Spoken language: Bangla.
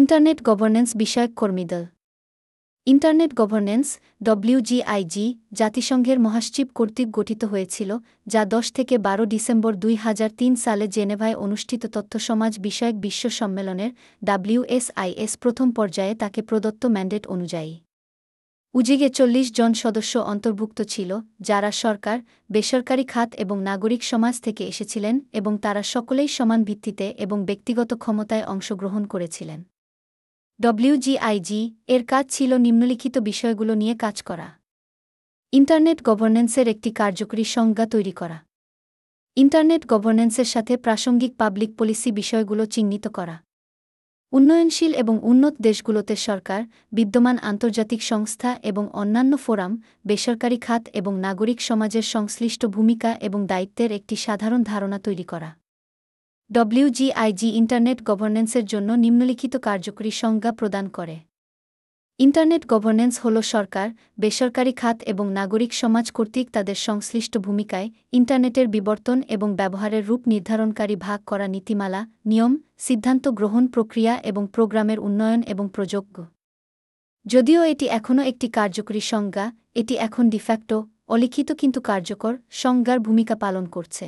ইন্টারনেট গভর্নেন্স বিষয়ক কর্মীদল। ইন্টারনেট গভর্নেন্স ডব্লিউজিআইজি জাতিসংঘের মহাসচিব কর্তৃক গঠিত হয়েছিল, যা দশ থেকে বারো ডিসেম্বর দুই হাজার তিন সালে জেনেভায় অনুষ্ঠিত তথ্যসমাজ বিষয়ক বিশ্ব সম্মেলনের ডাব্লিউএসআইএস প্রথম পর্যায়ে তাকে প্রদত্ত ম্যান্ডেট অনুযায়ী। উজিগে চল্লিশ জন সদস্য অন্তর্ভুক্ত ছিল, যারা সরকার, বেসরকারি খাত এবং নাগরিক সমাজ থেকে এসেছিলেন এবং তারা সকলেই সমান ভিত্তিতে এবং ব্যক্তিগত ক্ষমতায় অংশগ্রহণ করেছিলেন। ডব্লিউজিআইজি এর কাজ ছিল নিম্নলিখিত বিষয়গুলো নিয়ে কাজ করা। ইন্টারনেট গভর্নেন্সের একটি কার্যকরী সংজ্ঞা তৈরি করা। ইন্টারনেট গভর্নেন্সের সাথে প্রাসঙ্গিক পাবলিক পলিসি বিষয়গুলো চিহ্নিত করা। উন্নয়নশীল এবং উন্নত দেশগুলোতে সরকার, বিদ্যমান আন্তর্জাতিক সংস্থা এবং অন্যান্য ফোরাম, বেসরকারি খাত এবং নাগরিক সমাজের সংশ্লিষ্ট ভূমিকা এবং দায়িত্বের একটি সাধারণ ধারণা তৈরি করা। ডব্লিউজিআইজি ইন্টারনেট গভর্নেন্সের জন্য নিম্নলিখিত কার্যকরী সংজ্ঞা প্রদান করে। ইন্টারনেট গভর্নেন্স হল সরকার, বেসরকারি খাত এবং নাগরিক সমাজ কর্তৃক তাদের সংশ্লিষ্ট ভূমিকায় ইন্টারনেটের বিবর্তন এবং ব্যবহারের রূপ নির্ধারণকারী ভাগ করা নীতিমালা, নিয়ম, সিদ্ধান্ত গ্রহণ প্রক্রিয়া এবং প্রোগ্রামের উন্নয়ন এবং প্রযোগ্য যদিও এটি এখনও একটি কার্যকরী সংজ্ঞা, এটি এখন ডিফ্যাক্টো অলিখিত কিন্তু কার্যকর, সংজ্ঞার ভূমিকা পালন করছে।